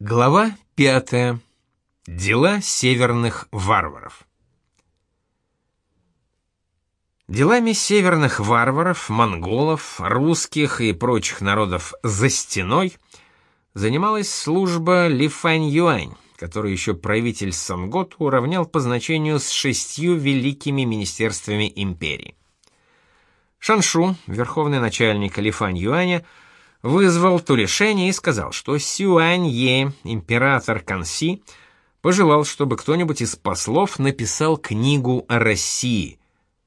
Глава пятая. Дела северных варваров. Делами северных варваров, монголов, русских и прочих народов за стеной занималась служба Лифань-Юань, которую еще правитель Сонгот уравнял по значению с шестью великими министерствами империи. Шаншу, верховный начальник Лифань-Юаня, вызвал Тулишеня и сказал, что Сюань-Е, император Канси, пожелал, чтобы кто-нибудь из послов написал книгу о России,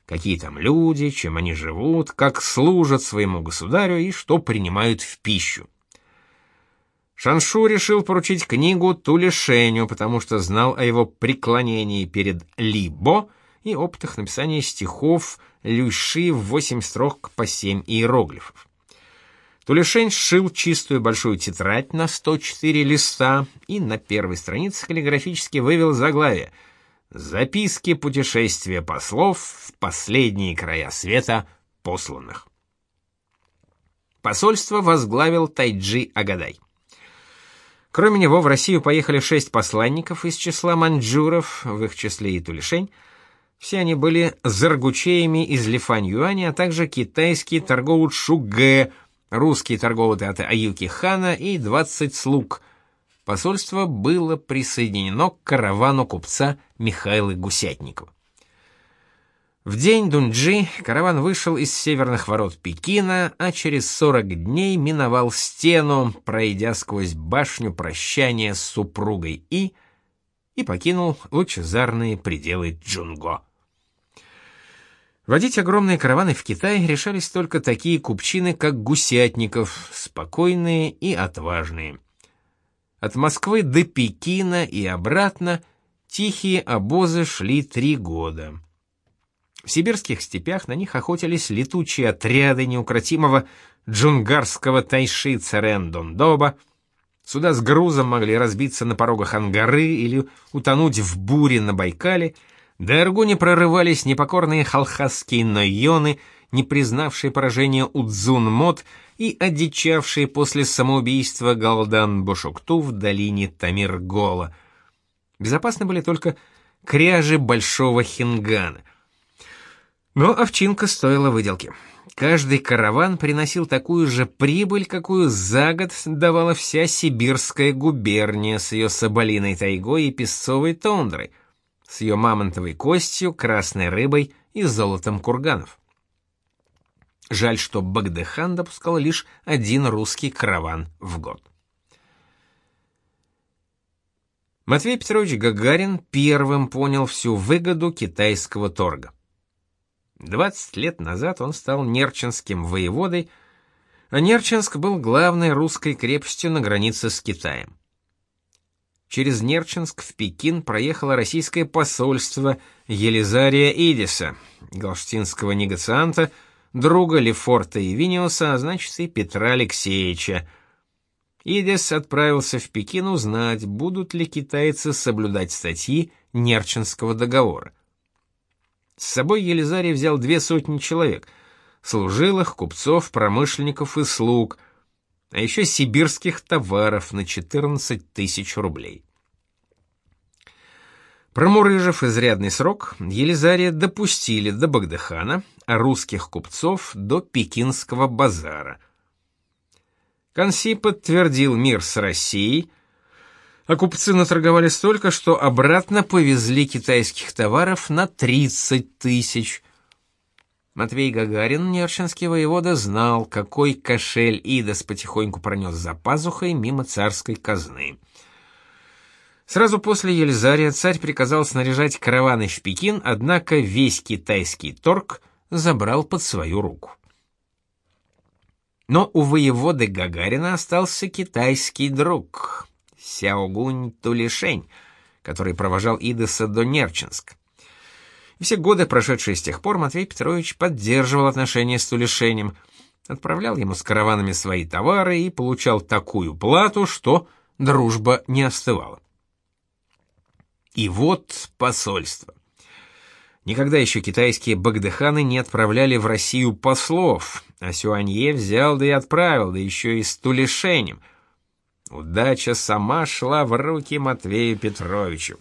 какие там люди, чем они живут, как служат своему государю и что принимают в пищу. Шаншу решил поручить книгу Тулишеню, потому что знал о его преклонении перед Либо и опытах написания стихов Люши в восемь строк по семь иероглифов. Тулешень сшил чистую большую тетрадь на 104 листа и на первой странице каллиграфически вывел заглавие «Записки путешествия послов в последние края света посланных». Посольство возглавил Тайджи Агадай. Кроме него в Россию поехали шесть посланников из числа маньчжуров, в их числе и Тулешень. Все они были заргучеями из Лифань-Юаня, а также китайский торговец Шугэ – русский торговый театр Аюки Хана и 20 слуг. Посольство было присоединено к каравану купца Михаила Гусятникова. В день Дунджи караван вышел из северных ворот Пекина, а через 40 дней миновал стену, пройдя сквозь башню прощания с супругой И, и покинул лучезарные пределы Джунго. Водить огромные караваны в Китай решались только такие купчины, как Гусятников, спокойные и отважные. От Москвы до Пекина и обратно тихие обозы шли три года. В сибирских степях на них охотились летучие отряды неукротимого джунгарского тайши царен Дондоба. Сюда с грузом могли разбиться на порогах Ангары или утонуть в буре на Байкале — до Аргуни прорывались непокорные халхасские найоны, не признавшие поражения Удзун-Мот и одичавшие после самоубийства Галдан-Бошукту в долине Тамир-Гола. Безопасны были только кряжи Большого Хингана. Но овчинка стоила выделки. Каждый караван приносил такую же прибыль, какую за год давала вся сибирская губерния с ее соболиной тайгой и песцовой тундрой — с ее мамонтовой костью, красной рыбой и золотом курганов. Жаль, что Багдыхан допускал лишь один русский караван в год. Матвей Петрович Гагарин первым понял всю выгоду китайского торга. 20 лет назад он стал нерчинским воеводой, а Нерчинск был главной русской крепостью на границе с Китаем. Через Нерчинск в Пекин проехало российское посольство Елизария Идиса, галштинского негацианта, друга Лефорта и Виниуса, а значит и Петра Алексеевича. Идис отправился в Пекин узнать, будут ли китайцы соблюдать статьи Нерчинского договора. С собой Елизарий взял две сотни человек, служилых, купцов, промышленников и слуг – а еще сибирских товаров на 14 тысяч рублей. Промурыжив изрядный срок, Елизария допустили до Багдыхана, а русских купцов до Пекинского базара. Канси подтвердил мир с Россией, а купцы наторговали столько, что обратно повезли китайских товаров на 30 тысяч, Матвей Гагарин, нерчинский воевода, знал, какой кошель Идас потихоньку пронес за пазухой мимо царской казны. Сразу после Елизария царь приказал снаряжать караваны в Пекин, однако весь китайский торг забрал под свою руку. Но у воеводы Гагарина остался китайский друг, Сяогунь Тулишень, который провожал Идаса до Все годы, прошедшие с тех пор, Матвей Петрович поддерживал отношения с Тулешенем, отправлял ему с караванами свои товары и получал такую плату, что дружба не остывала. И вот посольство. Никогда еще китайские багдыханы не отправляли в Россию послов, а Сюанье взял да и отправил, да еще и с Тулешенем. Удача сама шла в руки Матвею Петровичу.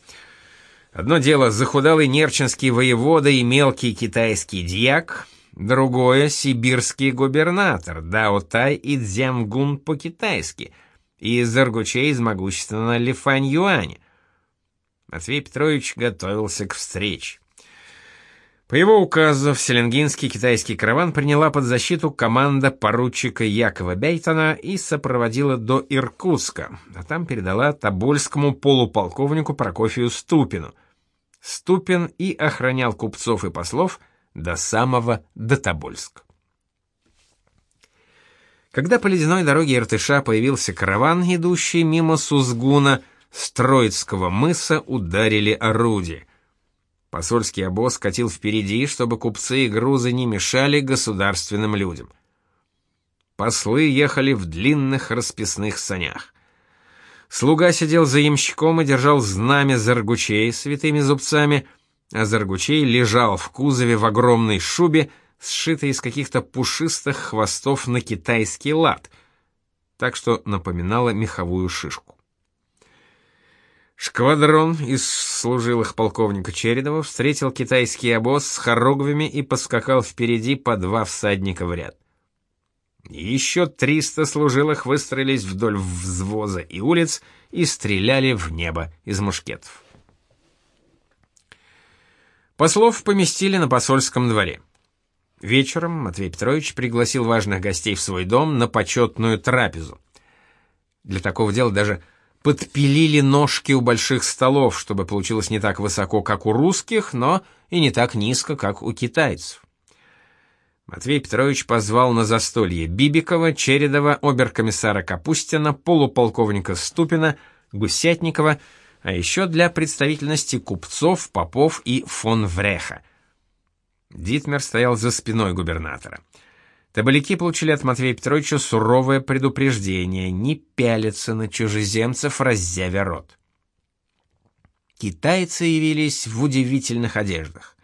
Одно дело захудалый нерчинский воевода и мелкий китайский дьяк, другое — сибирский губернатор Даотай и Дзямгун по-китайски, и Заргучей из могущественного Лифань Юаня. Матвей Петрович готовился к встрече. По его указу в Селенгинский китайский караван приняла под защиту команда поручика Якова Бейтона и сопроводила до Иркутска, а там передала тобольскому полуполковнику Прокофию Ступину. Ступин и охранял купцов и послов до самого до Тобольска. Когда по ледяной дороге Иртыша появился караван, идущий мимо Сузгуна, с Троицкого мыса ударили орудия. Посольский обоз катил впереди, чтобы купцы и грузы не мешали государственным людям. Послы ехали в длинных расписных санях. Слуга сидел за ямщиком и держал знамя Заргучей святыми зубцами, а Заргучей лежал в кузове в огромной шубе, сшитой из каких-то пушистых хвостов на китайский лад, так что напоминала меховую шишку. Шквадрон из служилых полковника Чередова встретил китайский обоз с хоругвями и поскакал впереди по два всадника в ряд. Еще триста служилых выстроились вдоль взвоза и улиц и стреляли в небо из мушкетов. Послов поместили на посольском дворе. Вечером Матвей Петрович пригласил важных гостей в свой дом на почетную трапезу. Для такого дела даже подпилили ножки у больших столов, чтобы получилось не так высоко, как у русских, но и не так низко, как у китайцев. Матвей Петрович позвал на застолье Бибикова, Чередова, оберкомиссара Капустина, полуполковника Ступина, Гусятникова, а еще для представительности купцов, попов и фон Вреха. Дитмер стоял за спиной губернатора. Табаляки получили от Матвея Петровича суровое предупреждение не пялиться на чужеземцев, раззявя рот. Китайцы явились в удивительных одеждах.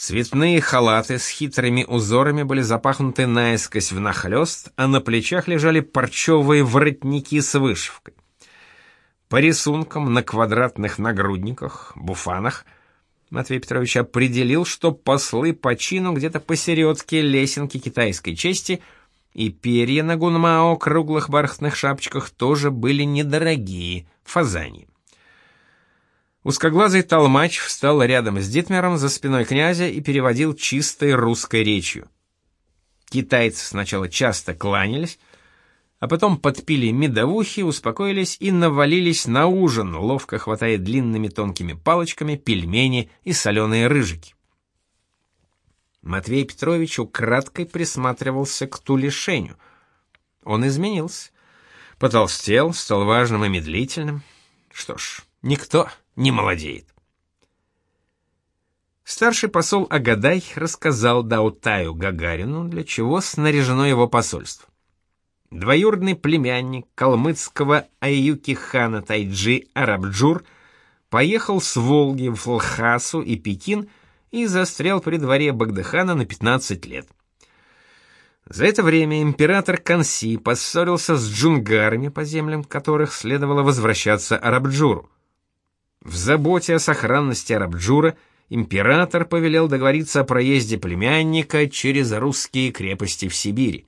Цветные халаты с хитрыми узорами были запахнуты наискось внахлёст, а на плечах лежали парчевые воротники с вышивкой. По рисункам на квадратных нагрудниках, буфанах — Матвей Петрович определил, что послы по чину где-то посередке лесенки китайской чести, и перья на гунмао круглых бархатных шапочках тоже были недорогие, фазани. Узкоглазый толмач встал рядом с Дитмером за спиной князя и переводил чистой русской речью. Китайцы сначала часто кланялись, а потом подпили медовухи, успокоились и навалились на ужин, ловко хватая длинными тонкими палочками пельмени и соленые рыжики. Матвей Петрович украдкой присматривался к Тулишеню. Он изменился. Потолстел, стал важным и медлительным. Что ж, никто не молодеет. Старший посол Агадай рассказал Даутаю Гагарину, для чего снаряжено его посольство. Двоюродный племянник калмыцкого Аюки хана Тайджи Арабджур поехал с Волги в Лхасу и Пекин и застрял при дворе Багдыхана на 15 лет. За это время император Канси поссорился с джунгарами, по землям которых следовало возвращаться Арабджуру. В заботе о сохранности Арабджура император повелел договориться о проезде племянника через русские крепости в Сибири.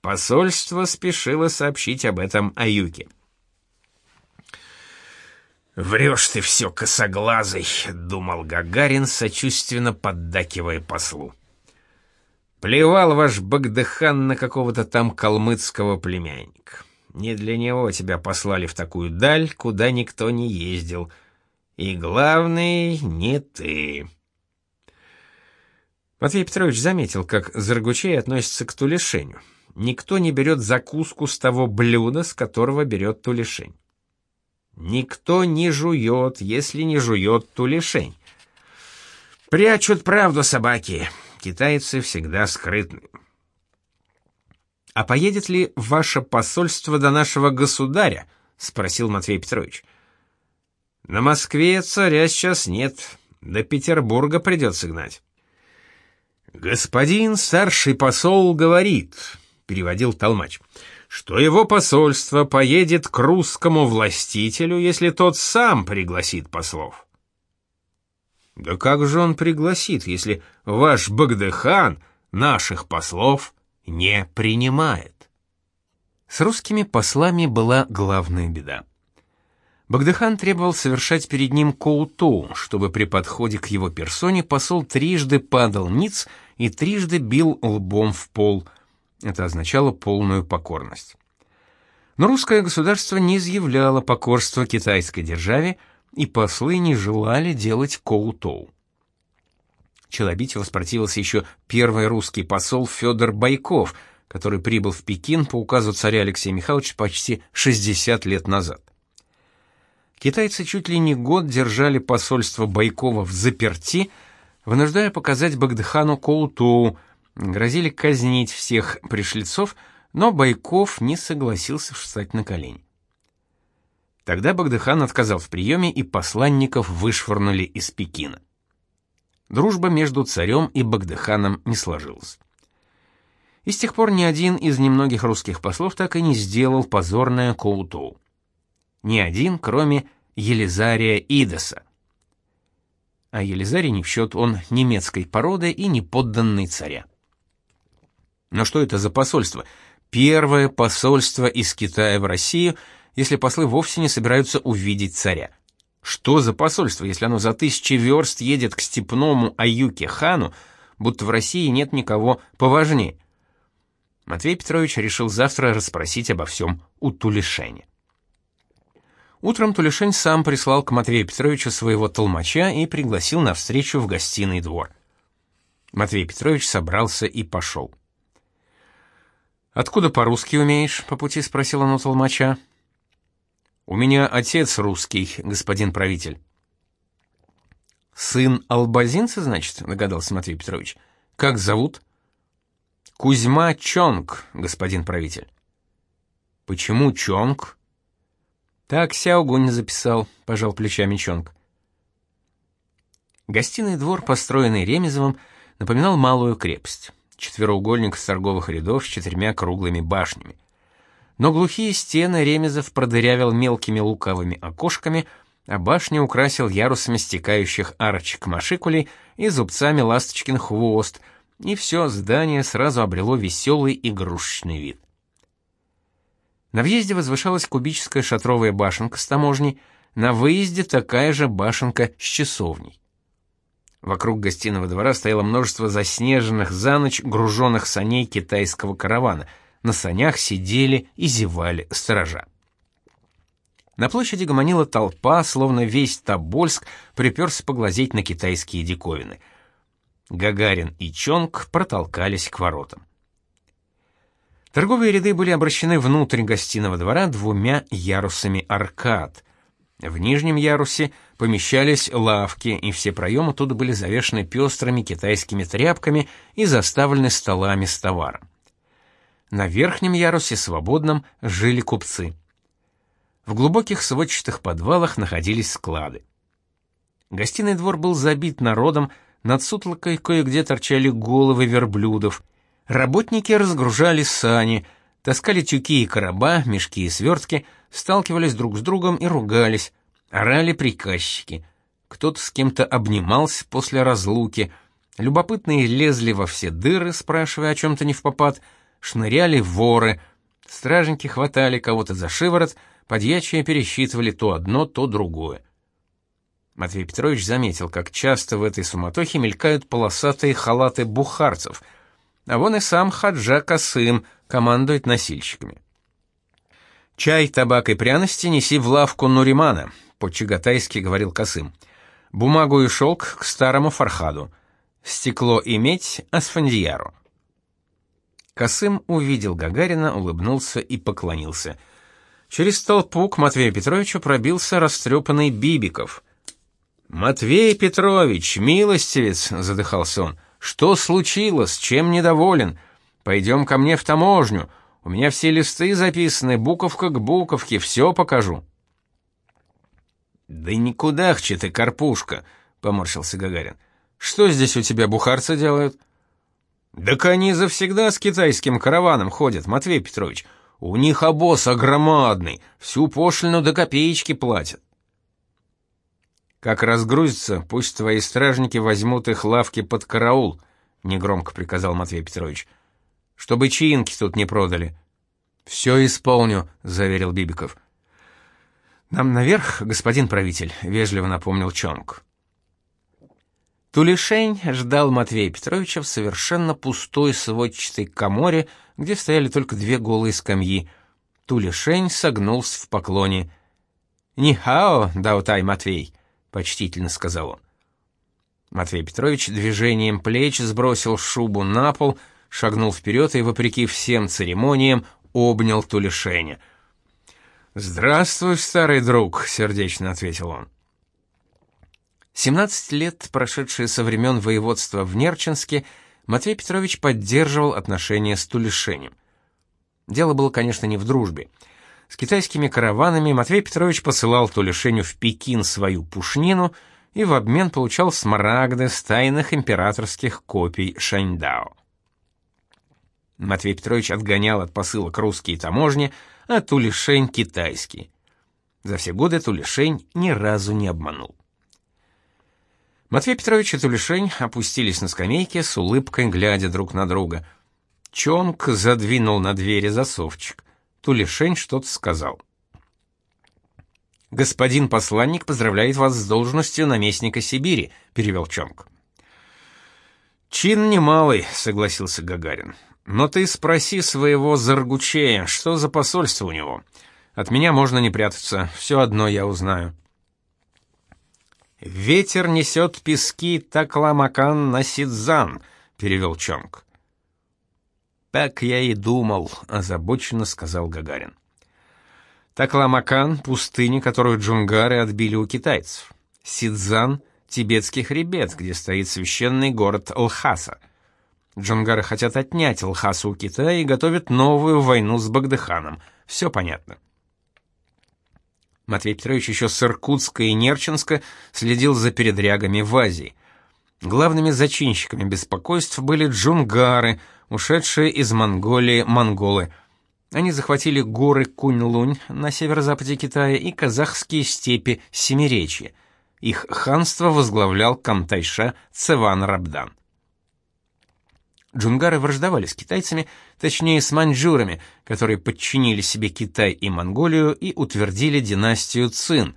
Посольство спешило сообщить об этом Аюке. «Врешь ты все, косоглазый», — думал Гагарин, сочувственно поддакивая послу. «Плевал ваш Багдыхан на какого-то там калмыцкого племянника. Не для него тебя послали в такую даль, куда никто не ездил. И главный — не ты». Матвей Петрович заметил, как Заргучей относится к Тулешеню никто не берет закуску с того блюда, с которого берет тулешень. Никто не жует, если не жует тулешень. Прячут правду собаки. Китайцы всегда скрытны. А поедет ли ваше посольство до нашего государя? спросил Матвей Петрович. На Москве царя сейчас нет, до Петербурга придется гнать. Господин старший посол говорит, переводил толмач, что его посольство поедет к русскому властителю, если тот сам пригласит послов. Да как же он пригласит, если ваш Багдыхан наших послов не принимает? С русскими послами была главная беда. Багдыхан требовал совершать перед ним коутоу, чтобы при подходе к его персоне посол трижды падал ниц и трижды бил лбом в пол. Это означало полную покорность. Но русское государство не изъявляло покорства китайской державе, и послы не желали делать коутоу. Челобитию воспротивился еще первый русский посол Федор Байков, который прибыл в Пекин по указу царя Алексея Михайловича почти 60 лет назад. Китайцы чуть ли не год держали посольство Байкова в заперти, вынуждая показать Багдыхану Коутоу, грозили казнить всех пришлицов, но Байков не согласился встать на колени. Тогда Багдыхан отказал в приеме, и посланников вышвырнули из Пекина. Дружба между царем и Багдыханом не сложилась. И с тех пор ни один из немногих русских послов так и не сделал позорное Коутоу. Ни один, кроме Елизария Идоса. А Елизарий не в счет, он немецкой породы и не подданный царя. Но что это за посольство? Первое посольство из Китая в Россию — если послы вовсе не собираются увидеть царя? Что за посольство, если оно за тысячи верст едет к степному Аюке хану, будто в России нет никого поважнее? Матвей Петрович решил завтра расспросить обо всем у Тулешеня. Утром Тулешень сам прислал к Матвею Петровичу своего толмача и пригласил на встречу в гостиный двор. Матвей Петрович собрался и пошел. «Откуда по-русски умеешь?» — по пути спросил он у толмача. У меня отец русский, господин правитель. Сын албазинца, значит, догадался Матвей Петрович. Как зовут? Кузьма Чонг, господин правитель. Почему Чонг? Так Сяогунь записал, пожал плечами Чонг. Гостиный двор, построенный Ремезовым, напоминал малую крепость. Четвероугольник с торговых рядов с четырьмя круглыми башнями но глухие стены Ремезов продырявил мелкими луковыми окошками, а башню украсил ярусами стекающих арочек машикулей и зубцами ласточкин хвост, и все здание сразу обрело веселый игрушечный вид. На въезде возвышалась кубическая шатровая башенка с таможней, на выезде такая же башенка с часовней. Вокруг гостиного двора стояло множество заснеженных за ночь груженных саней китайского каравана — на санях сидели и зевали сторожа. На площади гомонила толпа, словно весь Тобольск приперся поглазеть на китайские диковины. Гагарин и Чонг протолкались к воротам. Торговые ряды были обращены внутрь гостиного двора двумя ярусами аркад. В нижнем ярусе помещались лавки, и все проемы тут были завешены пестрыми китайскими тряпками и заставлены столами с товаром. На верхнем ярусе свободном жили купцы. В глубоких сводчатых подвалах находились склады. Гостиный двор был забит народом, над сутлокой кое-где торчали головы верблюдов. Работники разгружали сани, таскали тюки и короба, мешки и свертки, сталкивались друг с другом и ругались, орали приказчики. Кто-то с кем-то обнимался после разлуки, любопытные лезли во все дыры, спрашивая о чем-то не в попад — шныряли воры, стражники хватали кого-то за шиворот, подьячие пересчитывали то одно, то другое. Матвей Петрович заметил, как часто в этой суматохе мелькают полосатые халаты бухарцев, а вон и сам Хаджа Касым командует носильщиками. «Чай, табак и пряности неси в лавку Нуримана», — по-чагатайски говорил Касым. «Бумагу и шелк к старому Фархаду. Стекло и медь — Асфандияру». Косым увидел Гагарина, улыбнулся и поклонился. Через толпу к Матвею Петровичу пробился растрепанный Бибиков. «Матвей Петрович, милостивец!» — задыхался он. «Что случилось? Чем недоволен? Пойдем ко мне в таможню. У меня все листы записаны, буковка к буковке, все покажу». «Да никуда хче ты, карпушка!» — поморщился Гагарин. «Что здесь у тебя бухарцы делают?» «Так они завсегда с китайским караваном ходят, Матвей Петрович. У них обоз огромадный, всю пошлину до копеечки платят. Как разгрузится, пусть твои стражники возьмут их лавки под караул, негромко приказал Матвей Петрович. Чтобы чаинки тут не продали. Все исполню, заверил Бибиков. Нам наверх, господин правитель, вежливо напомнил Чонг. Тулишень ждал Матвея Петровича в совершенно пустой сводчатой коморе, где стояли только две голые скамьи. Тулишень согнулся в поклоне. «Нихао, Даутай Матвей!» почтительно сказал он. Матвей Петрович движением плеч сбросил шубу на пол, шагнул вперед и, вопреки всем церемониям, обнял Тулешеня. «Здравствуй, старый друг», — сердечно ответил он. Семнадцать лет, прошедшие со времен воеводства в Нерчинске, Матвей Петрович поддерживал отношения с Тулешенем. Дело было, конечно, не в дружбе. С китайскими караванами Матвей Петрович посылал Тулешеню в Пекин свою пушнину и в обмен получал смарагды с тайных императорских копий Шаньдао. Матвей Петрович отгонял от посылок русские таможни, а Тулешень — китайские. За все годы Тулешень ни разу не обманул. Матвей Петрович и Тулешень опустились на скамейке с улыбкой, глядя друг на друга. Чонг задвинул на двери засовчик. Тулешень что-то сказал. «Господин посланник поздравляет вас с должностью наместника Сибири», — перевел Чонг. «Чин немалый», — согласился Гагарин. «Но ты спроси своего Заргучея, что за посольство у него. От меня можно не прятаться, все одно я узнаю». «Ветер несет пески Такламакан на Сидзан», — перевел Чонг. «Так я и думал», — озабоченно сказал Гагарин. Такламакан — пустыня, которую джунгары отбили у китайцев. Сидзан — тибетский хребет, где стоит священный город Лхаса. Джунгары хотят отнять Лхасу у Китая и готовят новую войну с Багдыханом. Все понятно. Матвей Петрович еще с Иркутска и Нерчинска следил за передрягами в Азии. Главными зачинщиками беспокойств были джунгары — ушедшие из Монголии монголы. Они захватили горы Кунь-Лунь на северо-западе Китая и казахские степи Семиречья. Их ханство возглавлял Кантайша Цеван Рабдан. Джунгары враждовали с китайцами, точнее с маньчжурами, которые подчинили себе Китай и Монголию и утвердили династию Цин.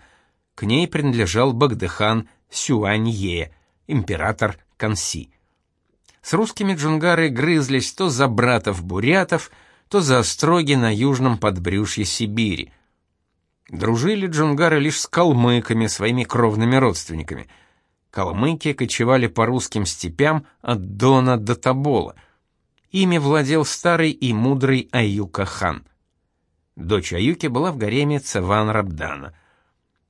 К ней принадлежал Багдыхан Сюанье, император Канси. С русскими джунгары грызлись то за братов-бурятов, то за остроги на южном подбрюшье Сибири. Дружили джунгары лишь с калмыками, своими кровными родственниками. Калмыки кочевали по русским степям от Дона до Тобола. Ими владел старый и мудрый Аюка-хан. Дочь Аюки была в гареме Цеван Рабдана.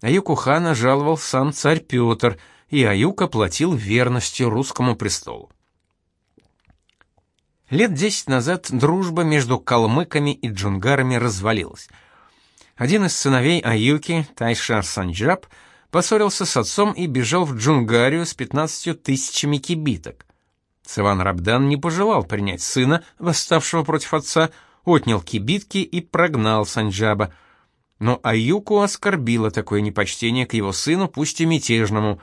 Аюку хана жаловал сам царь Петр, и Аюка платил верностью русскому престолу. Лет десять назад дружба между калмыками и джунгарами развалилась. Один из сыновей Аюки, Тайшар Санджаб, поссорился с отцом и бежал в Джунгарию с пятнадцатью тысячами кибиток. Цеван Рабдан не пожелал принять сына, восставшего против отца, отнял кибитки и прогнал Санджаба. Но Аюку оскорбило такое непочтение к его сыну, пусть и мятежному,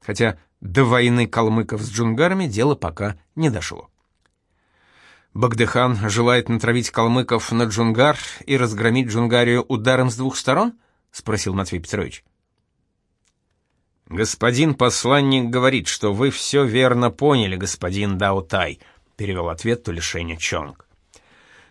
хотя до войны калмыков с джунгарами дело пока не дошло. Багдыхан желает натравить калмыков на Джунгар и разгромить Джунгарию ударом с двух сторон? спросил Матвей Петрович. Господин посланник говорит, что вы все верно поняли, господин Даутай, перевел ответ Тулишеня Чонг.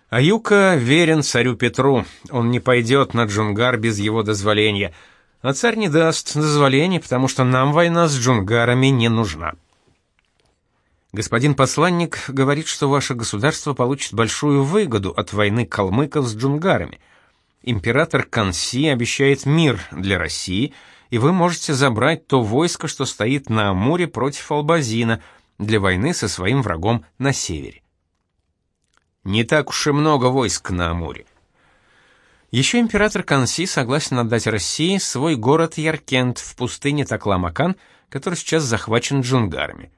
Аюка верен царю Петру, он не пойдет на Джунгар без его дозволения, а царь не даст дозволения, потому что нам война с джунгарами не нужна. Господин посланник говорит, что ваше государство получит большую выгоду от войны калмыков с джунгарами. Император Канси обещает мир для России, и вы можете забрать то войско, что стоит на Амуре против Албазина, для войны со своим врагом на севере. Не так уж и много войск на Амуре. Еще император Канси согласен отдать России свой город Яркент в пустыне Такламакан, который сейчас захвачен джунгарами.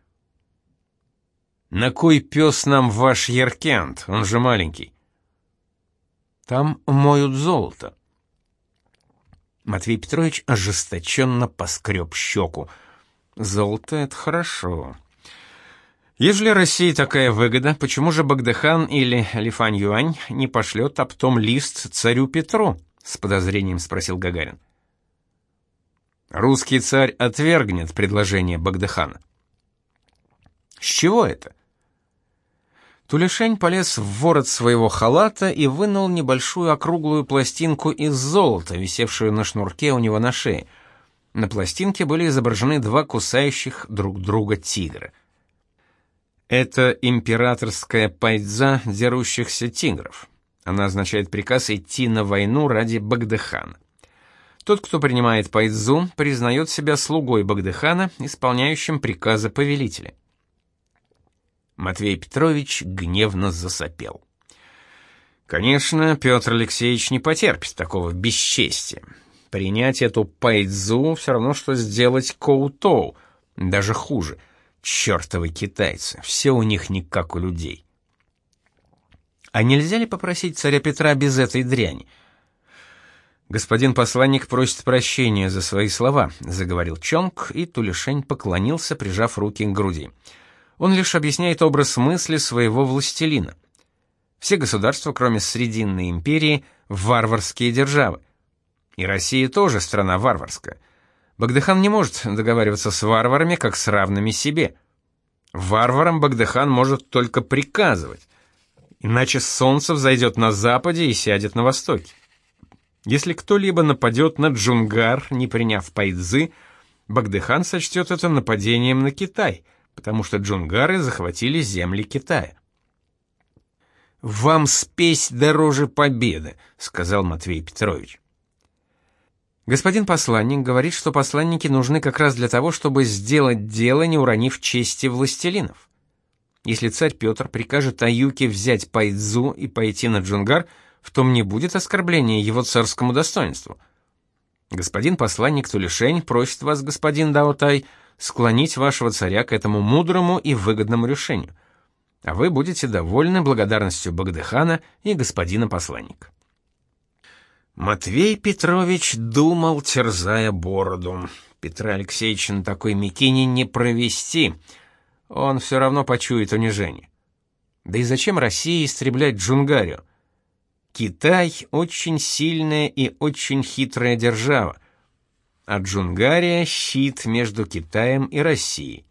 «На кой пес нам ваш Яркент? Он же маленький». Там моют золото. Матвей Петрович ожесточенно поскреб щеку. Золото — это хорошо. Ежели России такая выгода, почему же Багдыхан или Лифань Юань не пошлет оптом лист царю Петру? С подозрением спросил Гагарин. Русский царь отвергнет предложение Багдыхана. С чего это? Тулешень полез в ворот своего халата и вынул небольшую округлую пластинку из золота, висевшую на шнурке у него на шее. На пластинке были изображены два кусающих друг друга тигра — это императорская пайдза дерущихся тигров. Она означает приказ идти на войну ради Багдыхана. Тот, кто принимает пайдзу, признает себя слугой Багдыхана, исполняющим приказы повелителя. Матвей Петрович гневно засопел. Конечно, Петр Алексеевич не потерпит такого бесчестия. Принять эту пайдзу все равно, что сделать коутоу, даже хуже — Чёртовы китайцы, все у них не как у людей. А нельзя ли попросить царя Петра без этой дряни? Господин посланник просит прощения за свои слова, заговорил Чонг, и Тулишень поклонился, прижав руки к груди. Он лишь объясняет образ мысли своего властелина. Все государства, кроме Срединной империи, варварские державы. И Россия тоже страна варварская. Багдыхан не может договариваться с варварами, как с равными себе. Варварам Багдыхан может только приказывать, иначе солнце взойдет на западе и сядет на востоке. Если кто-либо нападет на Джунгар, не приняв пайдзы, Багдыхан сочтет это нападением на Китай, потому что джунгары захватили земли Китая. «Вам спесь дороже победы», — сказал Матвей Петрович. Господин посланник говорит, что посланники нужны как раз для того, чтобы сделать дело, не уронив чести властелинов. Если царь Петр прикажет Аюке взять Пайдзу и пойти на Джунгар, в том не будет оскорбления его царскому достоинству. Господин посланник Тулишень просит вас, господин Даотай, склонить вашего царя к этому мудрому и выгодному решению. А вы будете довольны благодарностью Багдыхана и господина посланника. Матвей Петрович думал, терзая бороду. Петра Алексеевича на такой мякине не провести. Он все равно почует унижение. Да и зачем России истреблять Джунгарию? Китай очень сильная и очень хитрая держава, а Джунгария — щит между Китаем и Россией.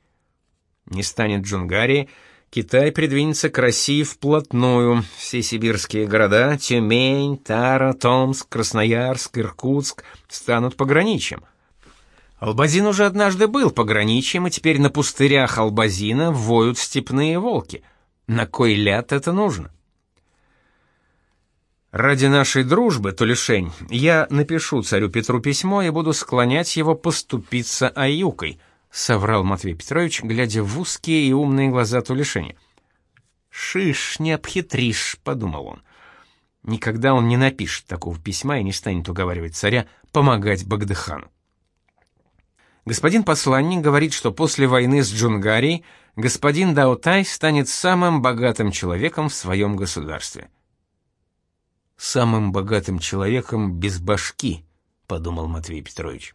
Не станет Джунгарии — Китай придвинется к России вплотную. Все сибирские города Тюмень, Тара, Томск, Красноярск, Иркутск станут пограничьем. Албазин уже однажды был пограничьем, и теперь на пустырях Албазина воют степные волки. На кой ляд это нужно? Ради нашей дружбы, Тулешень, я напишу царю Петру письмо и буду склонять его поступиться аюкой — соврал Матвей Петрович, глядя в узкие и умные глаза Тулешени. «Шиш, не обхитришь», — подумал он. Никогда он не напишет такого письма и не станет уговаривать царя помогать Багдыхану. Господин посланник говорит, что после войны с Джунгарией господин Даотай станет самым богатым человеком в своем государстве. «Самым богатым человеком без башки», — подумал Матвей Петрович.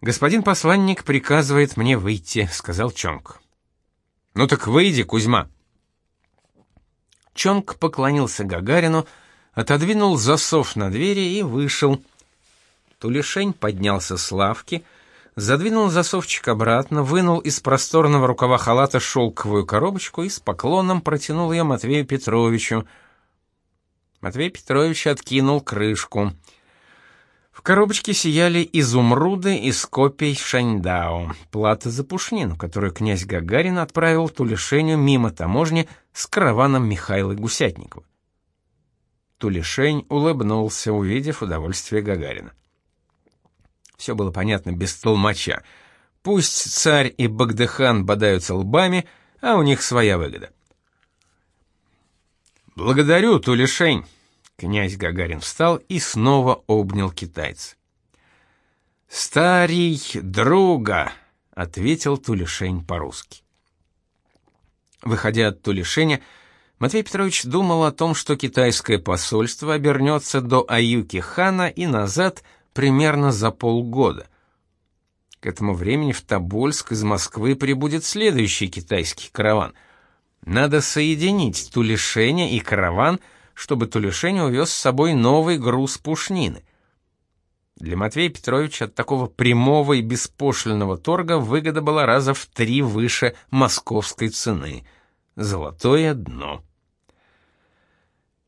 «Господин посланник приказывает мне выйти», — сказал Чонг. «Ну так выйди, Кузьма». Чонг поклонился Гагарину, отодвинул засов на двери и вышел. Тулешень поднялся с лавки, задвинул засовчик обратно, вынул из просторного рукава халата шелковую коробочку и с поклоном протянул ее Матвею Петровичу. Матвей Петрович откинул крышку — в коробочке сияли изумруды из копий Шаньдао, плата за пушнину, которую князь Гагарин отправил Тулешеню мимо таможни с караваном Михаила Гусятникова. Тулешень улыбнулся, увидев удовольствие Гагарина. Все было понятно без толмача. Пусть царь и Багдыхан бодаются лбами, а у них своя выгода. «Благодарю, Тулешень!» Князь Гагарин встал и снова обнял китайца. «Старий друга!» — ответил Тулешень по-русски. Выходя от Тулешеня, Матвей Петрович думал о том, что китайское посольство обернется до Аюки-хана и назад примерно за полгода. К этому времени в Тобольск из Москвы прибудет следующий китайский караван. Надо соединить Тулешеня и караван, чтобы Тулешень увез с собой новый груз пушнины. Для Матвея Петровича от такого прямого и беспошлинного торга выгода была раза в три выше московской цены. Золотое дно.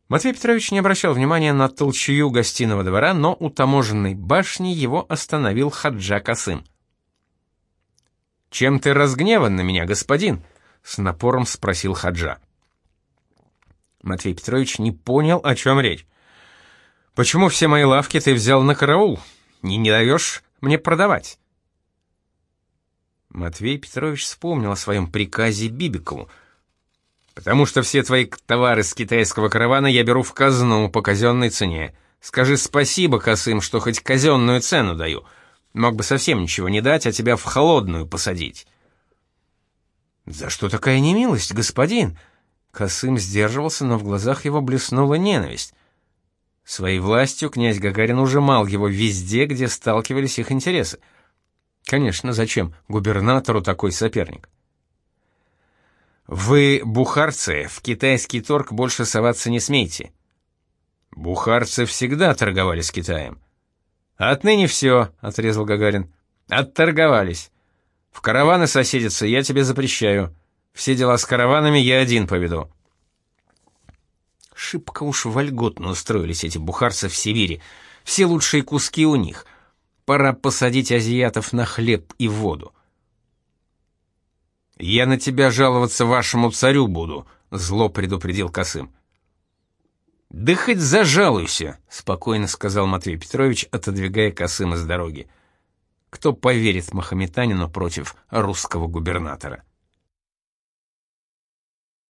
Матвей Петрович не обращал внимания на толчью гостиного двора, но у таможенной башни его остановил Хаджа Касым. «Чем ты разгневан на меня, господин?» — с напором спросил Хаджа. Матвей Петрович не понял, о чем речь. «Почему все мои лавки ты взял на караул? Не, не даешь мне продавать?» Матвей Петрович вспомнил о своем приказе Бибикову — Потому что все твои товары с китайского каравана я беру в казну по казенной цене. Скажи спасибо, Косым, что хоть казенную цену даю. Мог бы совсем ничего не дать, а тебя в холодную посадить. За что такая немилость, господин? Косым сдерживался, но в глазах его блеснула ненависть. Своей властью князь Гагарин ужимал его везде, где сталкивались их интересы. Конечно, зачем губернатору такой соперник? Вы, бухарцы, в китайский торг больше соваться не смейте. Бухарцы всегда торговали с Китаем. Отныне все, отрезал Гагарин. Отторговались. В караваны соседиться я тебе запрещаю. Все дела с караванами я один поведу. Шибко уж вольготно устроились эти бухарцы в Сибири. Все лучшие куски у них. Пора посадить азиатов на хлеб и воду. «Я на тебя жаловаться вашему царю буду», — зло предупредил Косым. «Да хоть зажалуйся», — спокойно сказал Матвей Петрович, отодвигая Косыма с дороги. «Кто поверит Махометанину против русского губернатора?»